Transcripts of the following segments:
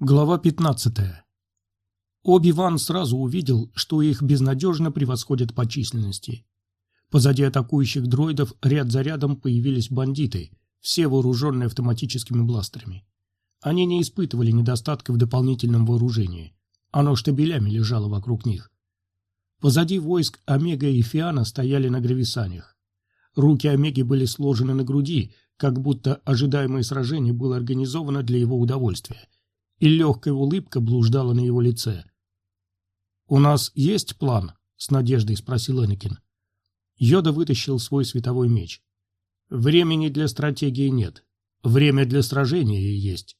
Глава 15. Оби-Ван сразу увидел, что их безнадежно превосходят по численности. Позади атакующих дроидов ряд за рядом появились бандиты, все вооруженные автоматическими бластерами. Они не испытывали недостатка в дополнительном вооружении. Оно штабелями лежало вокруг них. Позади войск Омега и Фиана стояли на грависанях. Руки Омеги были сложены на груди, как будто ожидаемое сражение было организовано для его удовольствия – и легкая улыбка блуждала на его лице. «У нас есть план?» — с надеждой спросил Энакин. Йода вытащил свой световой меч. «Времени для стратегии нет. Время для сражения есть».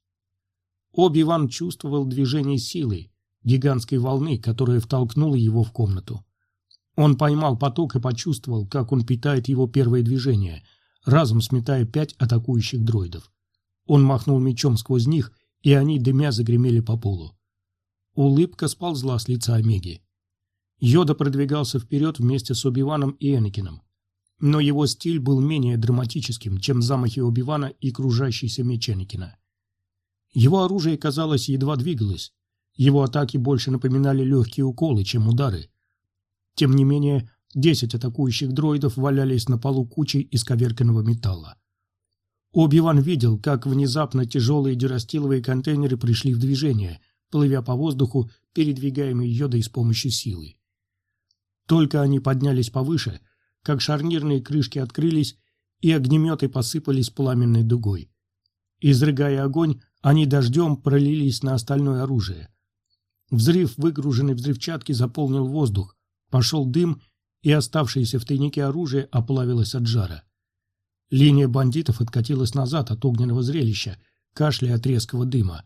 Оби-Ван чувствовал движение силы, гигантской волны, которая втолкнула его в комнату. Он поймал поток и почувствовал, как он питает его первое движение, разом сметая пять атакующих дроидов. Он махнул мечом сквозь них и они, дымя, загремели по полу. Улыбка сползла с лица Омеги. Йода продвигался вперед вместе с Оби-Ваном и Энакином. Но его стиль был менее драматическим, чем замахи Оби-Вана и кружащийся меч Энакина. Его оружие, казалось, едва двигалось. Его атаки больше напоминали легкие уколы, чем удары. Тем не менее, десять атакующих дроидов валялись на полу кучей исковерканного металла. Оби-Ван видел, как внезапно тяжелые дюрастиловые контейнеры пришли в движение, плывя по воздуху, передвигаемые йодой с помощью силы. Только они поднялись повыше, как шарнирные крышки открылись, и огнеметы посыпались пламенной дугой. Изрыгая огонь, они дождем пролились на остальное оружие. Взрыв выгруженной взрывчатки заполнил воздух, пошел дым, и оставшееся в тайнике оружие оплавилось от жара. Линия бандитов откатилась назад от огненного зрелища, кашляя от резкого дыма.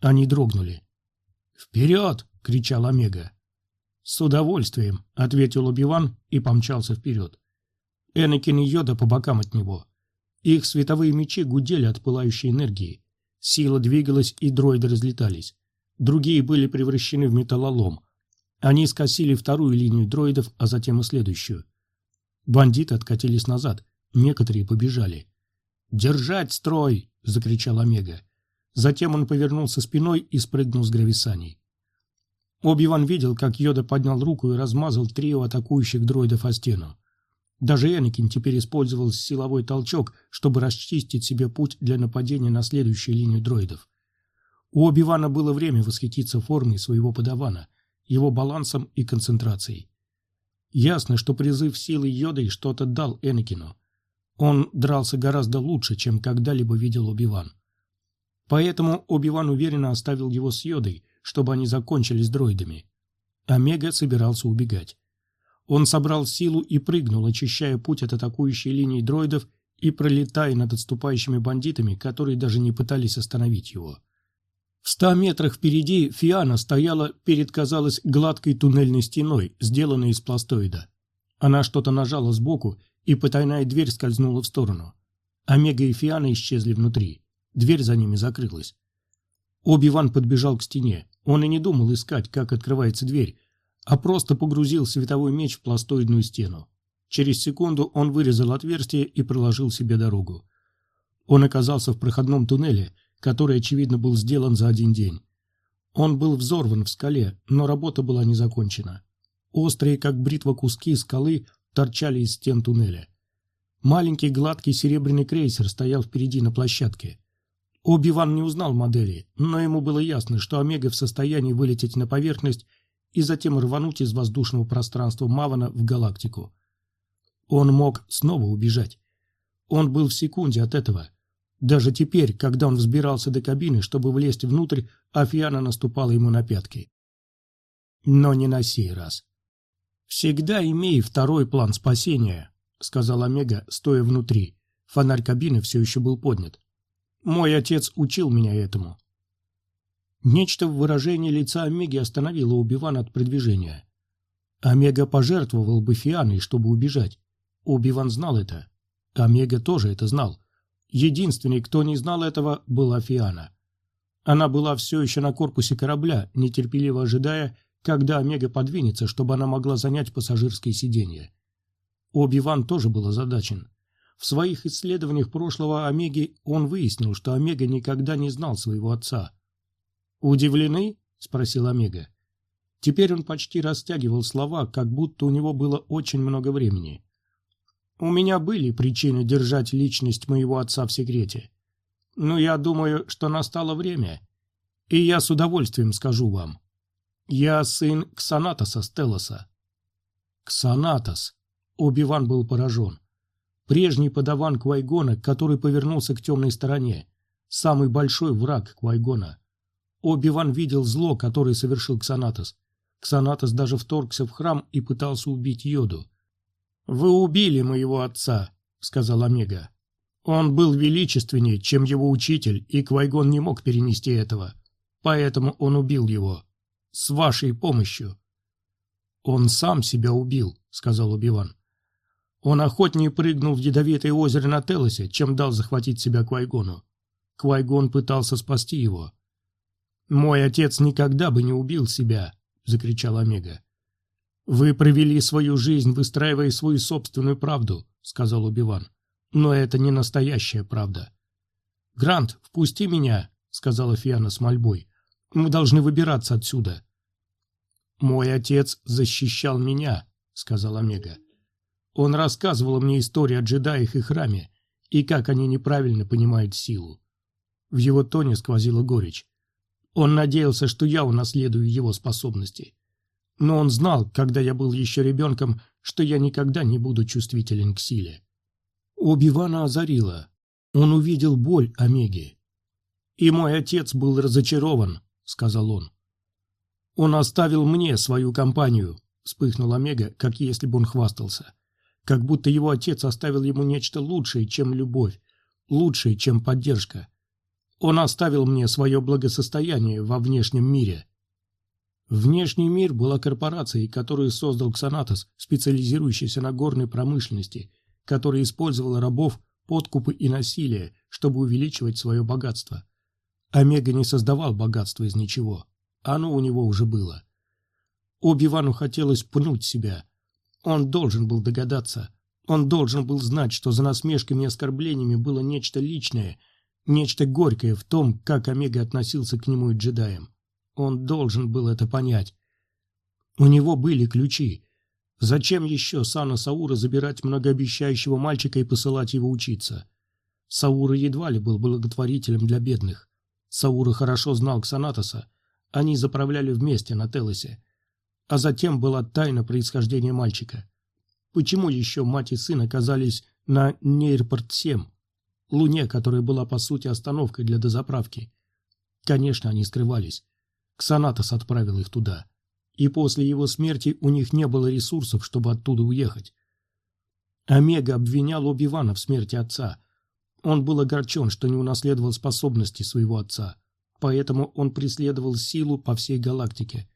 Они дрогнули. «Вперед!» — кричал Омега. «С удовольствием!» — ответил Убиван и помчался вперед. Энакин и Йода по бокам от него. Их световые мечи гудели от пылающей энергии. Сила двигалась, и дроиды разлетались. Другие были превращены в металлолом. Они скосили вторую линию дроидов, а затем и следующую. Бандиты откатились назад, Некоторые побежали. «Держать строй!» — закричал Омега. Затем он повернулся спиной и спрыгнул с грависаний. Оби-Ван видел, как Йода поднял руку и размазал трио атакующих дроидов о стену. Даже Энакин теперь использовал силовой толчок, чтобы расчистить себе путь для нападения на следующую линию дроидов. У Оби-Вана было время восхититься формой своего подавана, его балансом и концентрацией. Ясно, что призыв силы Йодой что-то дал Энакину. Он дрался гораздо лучше, чем когда-либо видел Оби-Ван. Поэтому Оби-Ван уверенно оставил его с Йодой, чтобы они закончили с дроидами. Омега собирался убегать. Он собрал силу и прыгнул, очищая путь от атакующей линии дроидов и пролетая над отступающими бандитами, которые даже не пытались остановить его. В ста метрах впереди Фиана стояла перед, казалось, гладкой туннельной стеной, сделанной из пластоида. Она что-то нажала сбоку, и потайная дверь скользнула в сторону. Омега и Фиана исчезли внутри. Дверь за ними закрылась. Оби-Ван подбежал к стене. Он и не думал искать, как открывается дверь, а просто погрузил световой меч в пластоидную стену. Через секунду он вырезал отверстие и проложил себе дорогу. Он оказался в проходном туннеле, который, очевидно, был сделан за один день. Он был взорван в скале, но работа была не закончена. Острые, как бритва куски скалы, торчали из стен туннеля. Маленький гладкий серебряный крейсер стоял впереди на площадке. Оби-Ван не узнал модели, но ему было ясно, что Омега в состоянии вылететь на поверхность и затем рвануть из воздушного пространства Мавана в галактику. Он мог снова убежать. Он был в секунде от этого. Даже теперь, когда он взбирался до кабины, чтобы влезть внутрь, Афиана наступала ему на пятки. Но не на сей раз. «Всегда имей второй план спасения», — сказал Омега, стоя внутри. Фонарь кабины все еще был поднят. «Мой отец учил меня этому». Нечто в выражении лица Омеги остановило Убивана от продвижения. Омега пожертвовал бы Фианой, чтобы убежать. Убиван знал это. Омега тоже это знал. Единственный, кто не знал этого, была Фиана. Она была все еще на корпусе корабля, нетерпеливо ожидая, когда Омега подвинется, чтобы она могла занять пассажирское сиденье. Оби-Ван тоже был озадачен. В своих исследованиях прошлого Омеги он выяснил, что Омега никогда не знал своего отца. «Удивлены?» – спросил Омега. Теперь он почти растягивал слова, как будто у него было очень много времени. «У меня были причины держать личность моего отца в секрете. Но я думаю, что настало время, и я с удовольствием скажу вам. Я сын Ксанатоса Стелоса». «Ксанатос!» – Оби-Ван был поражен. Прежний подаван Квайгона, который повернулся к темной стороне. Самый большой враг Квайгона. Оби-Ван видел зло, которое совершил Ксанатос. Ксанатос даже вторгся в храм и пытался убить Йоду. «Вы убили моего отца», — сказал Омега. «Он был величественнее, чем его учитель, и Квайгон не мог перенести этого. Поэтому он убил его. С вашей помощью». «Он сам себя убил», — сказал Убиван. «Он охотнее прыгнул в ядовитое озеро на Телосе, чем дал захватить себя Квайгону. Квайгон пытался спасти его». «Мой отец никогда бы не убил себя», — закричал Омега. «Вы провели свою жизнь, выстраивая свою собственную правду», — сказал Убиван. «Но это не настоящая правда». «Грант, впусти меня», — сказала Фиана с мольбой. «Мы должны выбираться отсюда». «Мой отец защищал меня», — сказал Омега. «Он рассказывал мне историю о джедаях и храме, и как они неправильно понимают силу». В его тоне сквозила горечь. Он надеялся, что я унаследую его способности. Но он знал, когда я был еще ребенком, что я никогда не буду чувствителен к силе. Оби-Вана озарила. Он увидел боль Омеги. «И мой отец был разочарован», — сказал он. «Он оставил мне свою компанию», — вспыхнул Омега, как если бы он хвастался. Как будто его отец оставил ему нечто лучшее, чем любовь, лучшее, чем поддержка. Он оставил мне свое благосостояние во внешнем мире. Внешний мир была корпорацией, которую создал Ксанатос, специализирующийся на горной промышленности, которая использовала рабов, подкупы и насилие, чтобы увеличивать свое богатство. Омега не создавал богатство из ничего. Оно у него уже было. Оби-Вану хотелось пнуть себя. Он должен был догадаться. Он должен был знать, что за насмешками и оскорблениями было нечто личное – Нечто горькое в том, как Омега относился к нему и джедаям. Он должен был это понять. У него были ключи. Зачем еще Сана Саура забирать многообещающего мальчика и посылать его учиться? Саура едва ли был благотворителем для бедных. Саура хорошо знал Ксанатоса. Они заправляли вместе на Телосе. А затем была тайна происхождения мальчика. Почему еще мать и сын оказались на Нейрпорт-7? Луне, которая была по сути остановкой для дозаправки. Конечно, они скрывались. Ксанатос отправил их туда. И после его смерти у них не было ресурсов, чтобы оттуда уехать. Омега обвинял Оби-Вана в смерти отца. Он был огорчен, что не унаследовал способности своего отца, поэтому он преследовал силу по всей галактике.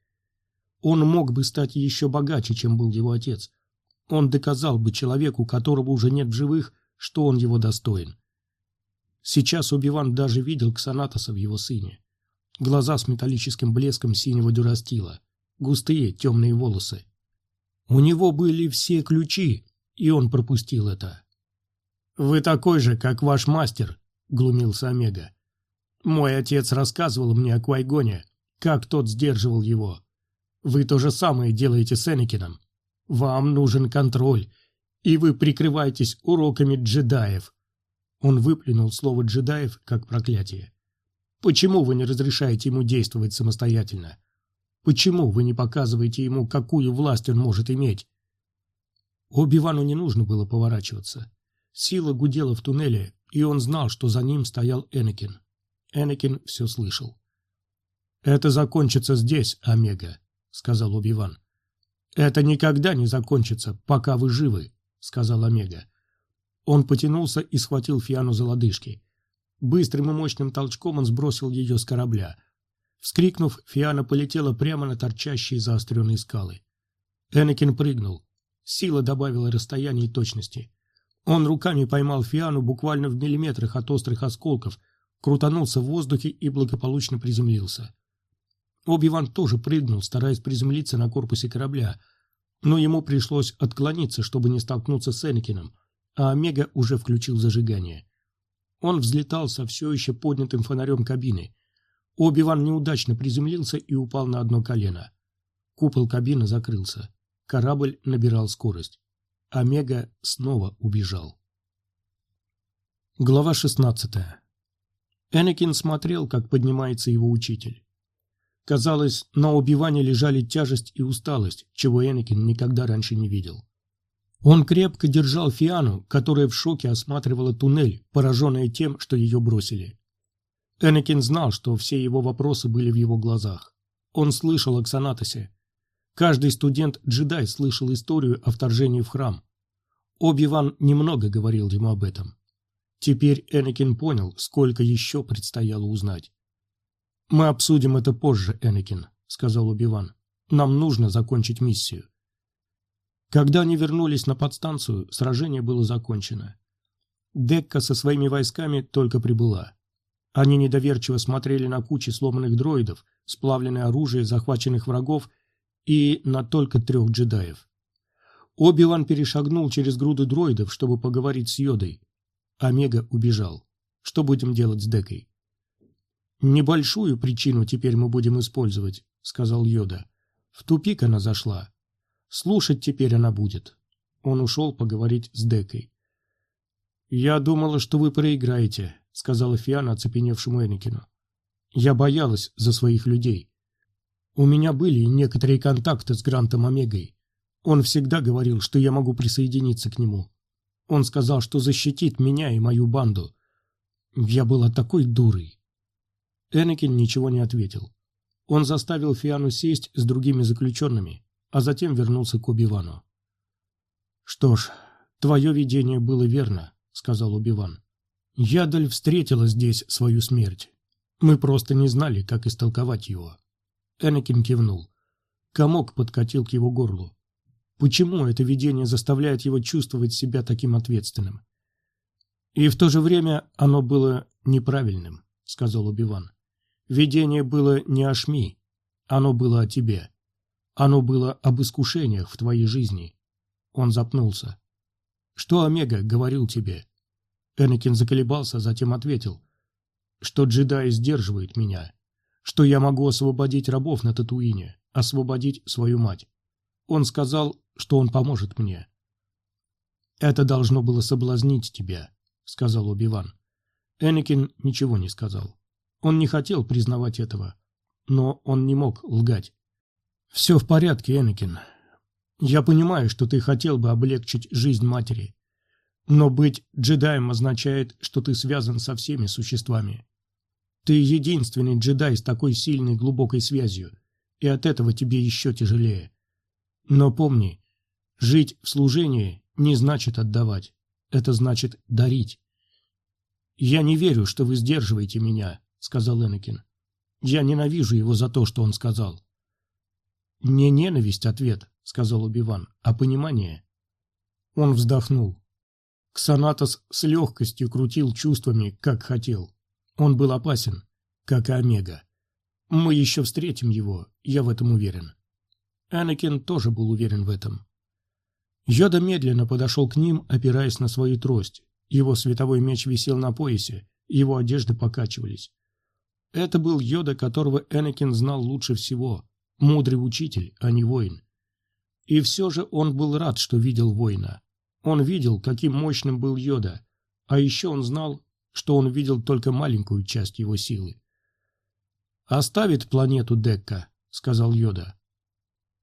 Он мог бы стать еще богаче, чем был его отец. Он доказал бы человеку, которого уже нет в живых, что он его достоин. Сейчас Убиван даже видел Ксанатоса в его сыне. Глаза с металлическим блеском синего дюрастила, густые темные волосы. У него были все ключи, и он пропустил это. «Вы такой же, как ваш мастер», — глумился Омега. «Мой отец рассказывал мне о Квайгоне, как тот сдерживал его. Вы то же самое делаете с Энакином. Вам нужен контроль, и вы прикрываетесь уроками джедаев. Он выплюнул слово «джедаев» как проклятие. «Почему вы не разрешаете ему действовать самостоятельно? Почему вы не показываете ему, какую власть он может иметь?» Оби-Вану не нужно было поворачиваться. Сила гудела в туннеле, и он знал, что за ним стоял Энакин. Энакин все слышал. «Это закончится здесь, Омега», — сказал Оби-Ван. «Это никогда не закончится, пока вы живы», — сказал Омега. Он потянулся и схватил Фиану за лодыжки. Быстрым и мощным толчком он сбросил ее с корабля. Вскрикнув, Фиана полетела прямо на торчащие заостренные скалы. Энакин прыгнул. Сила добавила расстояние и точности. Он руками поймал Фиану буквально в миллиметрах от острых осколков, крутанулся в воздухе и благополучно приземлился. Оби-Ван тоже прыгнул, стараясь приземлиться на корпусе корабля, но ему пришлось отклониться, чтобы не столкнуться с Энакином – а Омега уже включил зажигание. Он взлетал со все еще поднятым фонарем кабины. Оби-Ван неудачно приземлился и упал на одно колено. Купол кабины закрылся. Корабль набирал скорость. Омега снова убежал. Глава 16. Энакин смотрел, как поднимается его учитель. Казалось, на убивании лежали тяжесть и усталость, чего Энакин никогда раньше не видел. Он крепко держал Фиану, которая в шоке осматривала туннель, пораженная тем, что ее бросили. Энакин знал, что все его вопросы были в его глазах. Он слышал о Ксанатосе. Каждый студент-джедай слышал историю о вторжении в храм. Оби-Ван немного говорил ему об этом. Теперь Энакин понял, сколько еще предстояло узнать. «Мы обсудим это позже, Энакин», — сказал Оби-Ван. «Нам нужно закончить миссию». Когда они вернулись на подстанцию, сражение было закончено. Декка со своими войсками только прибыла. Они недоверчиво смотрели на кучи сломанных дроидов, сплавленное оружие захваченных врагов и на только трех джедаев. Оби-Ван перешагнул через груды дроидов, чтобы поговорить с Йодой. Омега убежал. Что будем делать с Декой? «Небольшую причину теперь мы будем использовать», — сказал Йода. «В тупик она зашла. Слушать теперь она будет». Он ушел поговорить с Декой. «Я думала, что вы проиграете», — сказала Фиана оцепеневшему Энакину. «Я боялась за своих людей. У меня были некоторые контакты с Грантом Омегой. Он всегда говорил, что я могу присоединиться к нему. Он сказал, что защитит меня и мою банду. Я была такой дурой. Энакин ничего не ответил. Он заставил Фиану сесть с другими заключенными, а затем вернулся к Убивану. «Что ж, твое видение было верно», — сказал Убиван. «Ядаль встретила здесь свою смерть. Мы просто не знали, как истолковать его». Энакин кивнул. Комок подкатил к его горлу. Почему это видение заставляет его чувствовать себя таким ответственным? И в то же время оно было неправильным, сказал Убиван. Видение было не о Шми, оно было о тебе. Оно было об искушениях в твоей жизни. Он запнулся. Что Омега говорил тебе? Энакин заколебался, затем ответил, что джедаи сдерживают меня, что я могу освободить рабов на Татуине, освободить свою мать. Он сказал, что он поможет мне. «Это должно было соблазнить тебя», — сказал Убиван. Энакин ничего не сказал. Он не хотел признавать этого, но он не мог лгать. «Все в порядке, Энакин. Я понимаю, что ты хотел бы облегчить жизнь матери, но быть джедаем означает, что ты связан со всеми существами. Ты единственный джедай с такой сильной глубокой связью, и от этого тебе еще тяжелее. Но помни, жить в служении не значит отдавать, это значит дарить. «Я не верю, что вы сдерживаете меня», — сказал Энакин. «Я ненавижу его за то, что он сказал». «Не ненависть ответ», — сказал Убиван, — «а понимание». Он вздохнул. Ксанатос с легкостью крутил чувствами, как хотел. Он был опасен, как и Омега. Мы еще встретим его, я в этом уверен. Анакин тоже был уверен в этом. Йода медленно подошел к ним, опираясь на свою трость. Его световой меч висел на поясе, его одежды покачивались. Это был Йода, которого Энакин знал лучше всего, мудрый учитель, а не воин. И все же он был рад, что видел воина. Он видел, каким мощным был Йода, а еще он знал, что он видел только маленькую часть его силы. «Оставит планету Декка», — сказал Йода.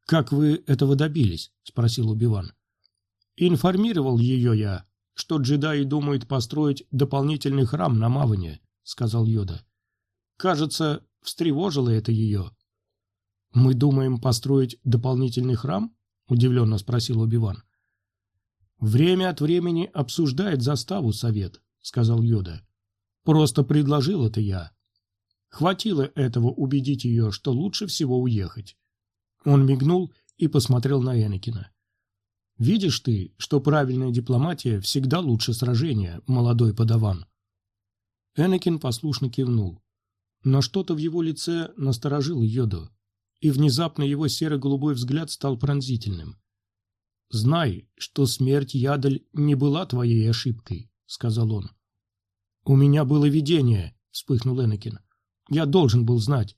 «Как вы этого добились?» — спросил Убиван. «Информировал ее я, что джедаи думают построить дополнительный храм на Маване», — сказал Йода. «Кажется, встревожило это ее». «Мы думаем построить дополнительный храм?» — удивленно спросил Убиван. «Время от времени обсуждает заставу совет», — сказал Йода. «Просто предложил это я. Хватило этого убедить ее, что лучше всего уехать. Он мигнул и посмотрел на Энакина. «Видишь ты, что правильная дипломатия всегда лучше сражения, молодой подаван?» Энакин послушно кивнул. Но что-то в его лице насторожило Йоду, и внезапно его серо-голубой взгляд стал пронзительным. «Знай, что смерть Ядаль не была твоей ошибкой», — сказал он. «У меня было видение», — вспыхнул Энакин. Я должен был знать.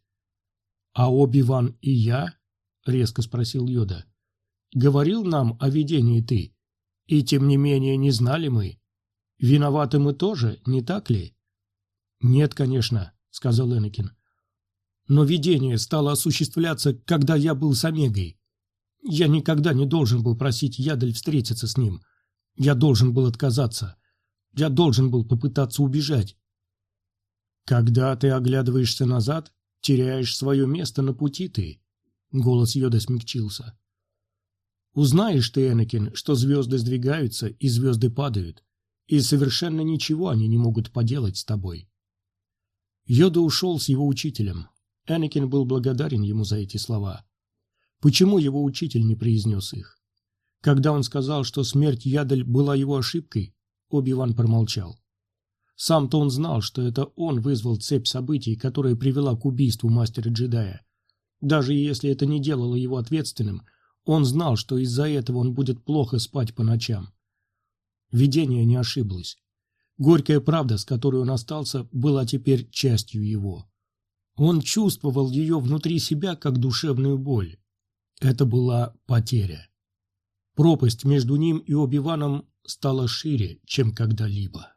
А Оби-Ван и я? Резко спросил Йода. Говорил нам о видении ты. И тем не менее не знали мы. Виноваты мы тоже, не так ли? Нет, конечно, сказал Энакин. Но видение стало осуществляться, когда я был с Омегой. Я никогда не должен был просить Ядель встретиться с ним. Я должен был отказаться. Я должен был попытаться убежать. Когда ты оглядываешься назад, теряешь свое место на пути ты. Голос Йода смягчился. Узнаешь ты, Энакин, что звезды сдвигаются и звезды падают, и совершенно ничего они не могут поделать с тобой. Йода ушел с его учителем. Энакин был благодарен ему за эти слова. Почему его учитель не произнес их? Когда он сказал, что смерть Ядель была его ошибкой, Оби-Ван промолчал. Сам-то он знал, что это он вызвал цепь событий, которая привела к убийству мастера-джедая. Даже если это не делало его ответственным, он знал, что из-за этого он будет плохо спать по ночам. Видение не ошиблось. Горькая правда, с которой он остался, была теперь частью его. Он чувствовал ее внутри себя как душевную боль. Это была потеря. Пропасть между ним и Оби-Ваном стала шире, чем когда-либо.